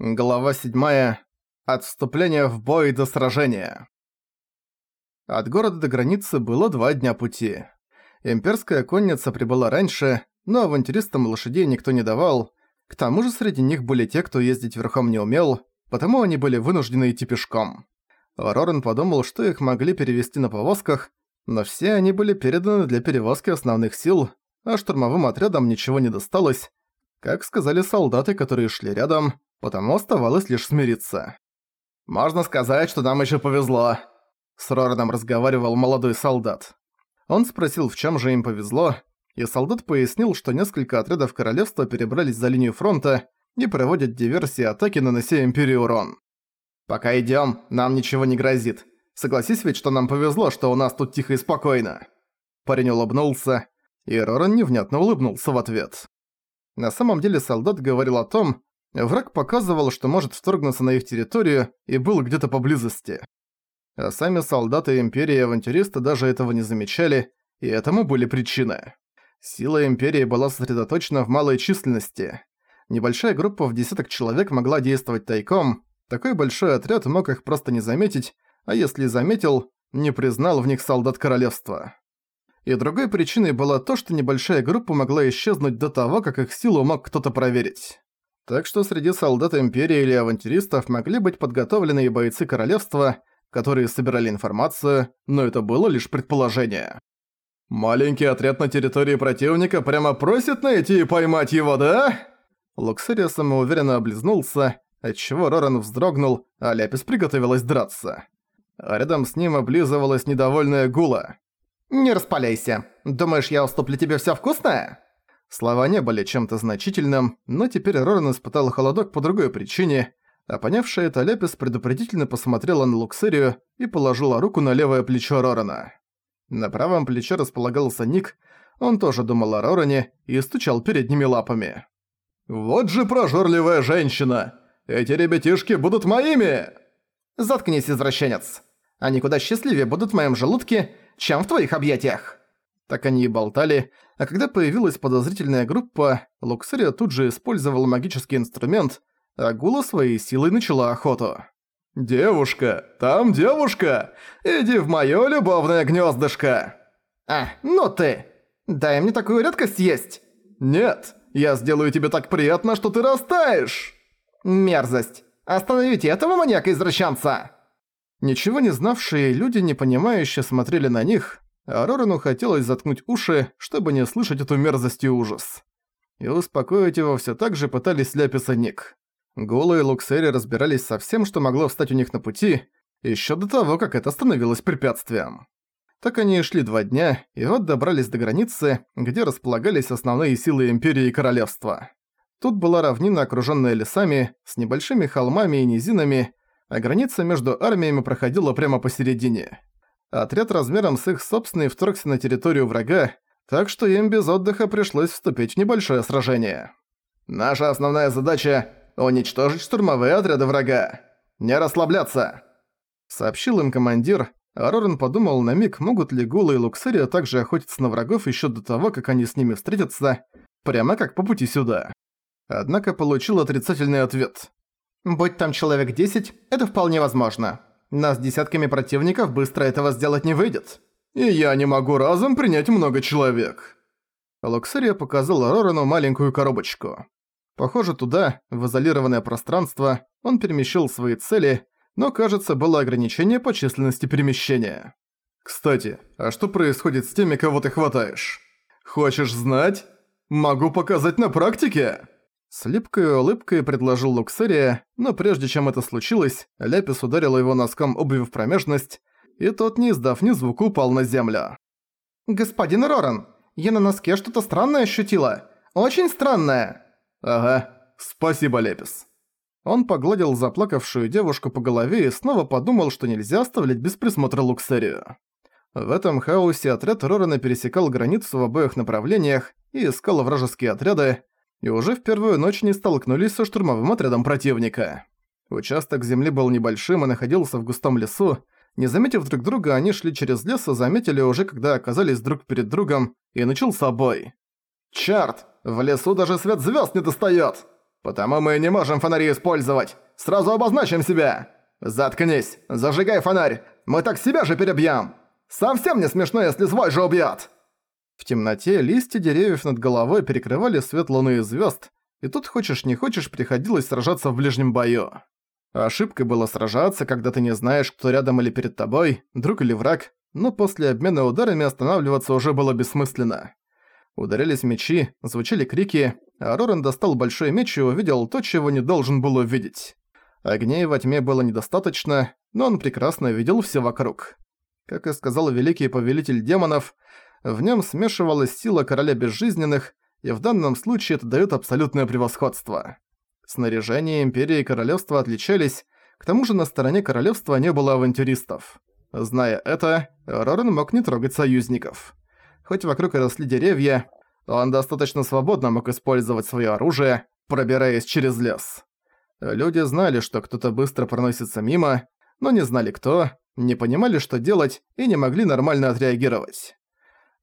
Глава 7. Отступление в бой до сражения. От города до границы было два дня пути. Имперская конница прибыла раньше, но авантюристам лошадей никто не давал. К тому же среди них были те, кто ездить верхом не умел, потому они были вынуждены идти пешком. Рорен подумал, что их могли перевести на повозках, но все они были переданы для перевозки основных сил, а штурмовым отрядам ничего не досталось, как сказали солдаты, которые шли рядом, потому оставалось лишь смириться. «Можно сказать, что нам еще повезло», — с Рораном разговаривал молодой солдат. Он спросил, в чем же им повезло, и солдат пояснил, что несколько отрядов королевства перебрались за линию фронта и проводят диверсии атаки, нанося Империи урон. «Пока идем, нам ничего не грозит. Согласись ведь, что нам повезло, что у нас тут тихо и спокойно». Парень улыбнулся, и Роран невнятно улыбнулся в ответ. На самом деле солдат говорил о том, Враг показывал, что может вторгнуться на их территорию и был где-то поблизости. А сами солдаты Империи и авантюристы даже этого не замечали, и этому были причины. Сила Империи была сосредоточена в малой численности. Небольшая группа в десяток человек могла действовать тайком, такой большой отряд мог их просто не заметить, а если заметил, не признал в них солдат королевства. И другой причиной было то, что небольшая группа могла исчезнуть до того, как их силу мог кто-то проверить. Так что среди солдат Империи или авантюристов могли быть подготовленные бойцы Королевства, которые собирали информацию, но это было лишь предположение. «Маленький отряд на территории противника прямо просит найти и поймать его, да?» Луксерия самоуверенно облизнулся, отчего Роран вздрогнул, а Ляпис приготовилась драться. А рядом с ним облизывалась недовольная Гула. «Не распаляйся. Думаешь, я уступлю тебе всё вкусное?» Слова не были чем-то значительным, но теперь Роран испытал холодок по другой причине, а понявшая это Лепис предупредительно посмотрела на Луксерию и положила руку на левое плечо Рорана. На правом плече располагался Ник, он тоже думал о Роране и стучал передними лапами. «Вот же прожорливая женщина! Эти ребятишки будут моими!» «Заткнись, извращенец! Они куда счастливее будут в моем желудке, чем в твоих объятиях!» Так они и болтали, а когда появилась подозрительная группа, Луксерия тут же использовал магический инструмент, а Гула своей силой начала охоту. «Девушка! Там девушка! Иди в моё любовное гнёздышко!» «А, ну ты! Дай мне такую редкость есть!» «Нет, я сделаю тебе так приятно, что ты растаешь!» «Мерзость! Остановите этого маньяка-извращенца!» Ничего не знавшие люди непонимающе смотрели на них, а Рорану хотелось заткнуть уши, чтобы не слышать эту мерзость и ужас. И успокоить его все так же пытались Ляпис и Ник. И Луксери разбирались со всем, что могло встать у них на пути, еще до того, как это становилось препятствием. Так они и шли два дня, и вот добрались до границы, где располагались основные силы Империи и Королевства. Тут была равнина, окруженная лесами, с небольшими холмами и низинами, а граница между армиями проходила прямо посередине. Отряд размером с их собственный вторгся на территорию врага, так что им без отдыха пришлось вступить в небольшое сражение. «Наша основная задача – уничтожить штурмовые отряды врага. Не расслабляться!» Сообщил им командир, а Рорен подумал на миг, могут ли Гула и Луксерия также охотиться на врагов еще до того, как они с ними встретятся, прямо как по пути сюда. Однако получил отрицательный ответ. «Будь там человек 10, это вполне возможно. Нас десятками противников быстро этого сделать не выйдет. И я не могу разом принять много человек». Луксерия показала Рорану маленькую коробочку. Похоже, туда, в изолированное пространство, он перемещал свои цели, но, кажется, было ограничение по численности перемещения. «Кстати, а что происходит с теми, кого ты хватаешь? Хочешь знать? Могу показать на практике!» С липкой улыбкой предложил Луксерия, но прежде чем это случилось, Ляпис ударил его носком обуви в промежность, и тот, не издав ни звука, упал на землю. «Господин Роран, я на носке что-то странное ощутила. Очень странное!» «Ага, спасибо, Лепис». Он погладил заплакавшую девушку по голове и снова подумал, что нельзя оставлять без присмотра Луксерию. В этом хаосе отряд Рорана пересекал границу в обоих направлениях и искал вражеские отряды, и уже в первую ночь не столкнулись со штурмовым отрядом противника. Участок земли был небольшим и находился в густом лесу. Не заметив друг друга, они шли через лес и заметили уже, когда оказались друг перед другом, и начался бой. «Чарт! В лесу даже свет звезд не достает! «Потому мы не можем фонари использовать! Сразу обозначим себя!» «Заткнись! Зажигай фонарь! Мы так себя же перебьем! Совсем не смешно, если свой же убьет!» В темноте листья деревьев над головой перекрывали свет луны и звезд, и тут хочешь не хочешь приходилось сражаться в ближнем бою. Ошибкой было сражаться, когда ты не знаешь, кто рядом или перед тобой, друг или враг, но после обмена ударами останавливаться уже было бессмысленно. Ударялись мечи, звучали крики, а Роран достал большой меч и увидел то, чего не должен был увидеть. Огней во тьме было недостаточно, но он прекрасно видел все вокруг. Как и сказал великий повелитель демонов, в нем смешивалась сила короля безжизненных, и в данном случае это даёт абсолютное превосходство. Снаряжение Империи и Королевства отличались, к тому же на стороне Королевства не было авантюристов. Зная это, Рорен мог не трогать союзников. Хоть вокруг и росли деревья, он достаточно свободно мог использовать своё оружие, пробираясь через лес. Люди знали, что кто-то быстро проносится мимо, но не знали кто, не понимали, что делать и не могли нормально отреагировать.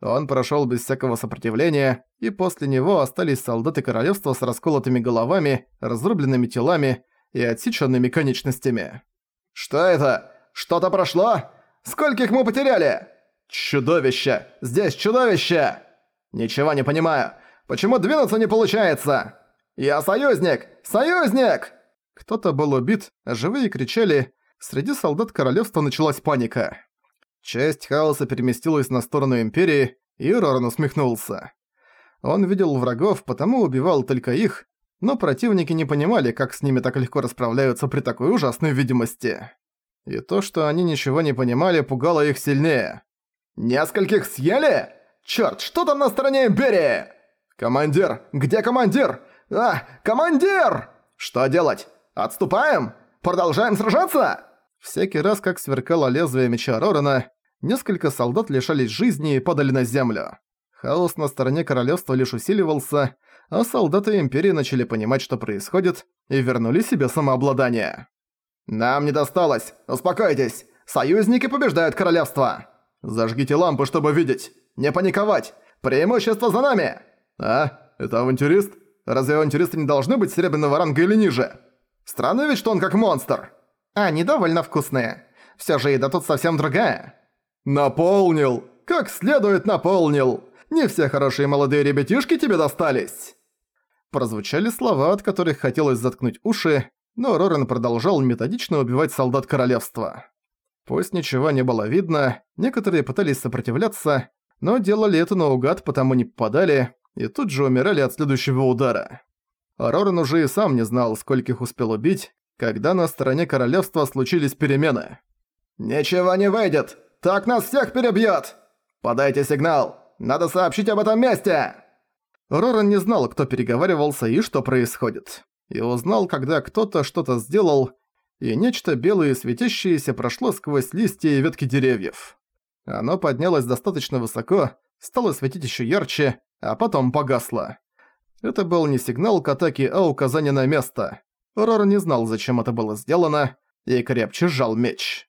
Он прошёл без всякого сопротивления, и после него остались солдаты королевства с расколотыми головами, разрубленными телами и отсечёнными конечностями. «Что это? Что-то прошло? Скольких мы потеряли?» «Чудовище! Здесь чудовище!» «Ничего не понимаю. Почему двинуться не получается?» «Я союзник! Союзник!» Кто-то был убит, а живые кричали. Среди солдат королевства началась паника. Часть хаоса переместилась на сторону Империи, и Роран усмехнулся. Он видел врагов, потому убивал только их, но противники не понимали, как с ними так легко расправляются при такой ужасной видимости. И то, что они ничего не понимали, пугало их сильнее. «Нескольких съели? Чёрт, что там на стороне Империи?» «Командир! Где командир? А, командир! Что делать? Отступаем? Продолжаем сражаться?» Всякий раз, как сверкало лезвие меча Рорана, несколько солдат лишались жизни и падали на землю. Хаос на стороне королевства лишь усиливался, а солдаты Империи начали понимать, что происходит, и вернули себе самообладание. «Нам не досталось! Успокойтесь! Союзники побеждают королевство! Зажгите лампы, чтобы видеть! Не паниковать! Преимущество за нами!» «А? Это авантюрист? Разве авантюристы не должны быть серебряного ранга или ниже? Странно ведь, что он как монстр!» «Они довольно вкусные. Всё же еда тут совсем другая». «Наполнил! Как следует наполнил! Не все хорошие молодые ребятишки тебе достались!» Прозвучали слова, от которых хотелось заткнуть уши, но Рорен продолжал методично убивать солдат королевства. Пусть ничего не было видно, некоторые пытались сопротивляться, но делали это наугад, потому не попадали, и тут же умирали от следующего удара. Рорен уже и сам не знал, скольких успел убить, когда на стороне королевства случились перемены. «Ничего не выйдет! Так нас всех перебьёт! Подайте сигнал! Надо сообщить об этом месте!» Роран не знал, кто переговаривался и что происходит. И узнал, когда кто-то что-то сделал, и нечто белое и светящееся прошло сквозь листья и ветки деревьев. Оно поднялось достаточно высоко, стало светить ещё ярче, а потом погасло. Это был не сигнал к атаке, а указание на место. Рор не знал, зачем это было сделано, и крепче сжал меч.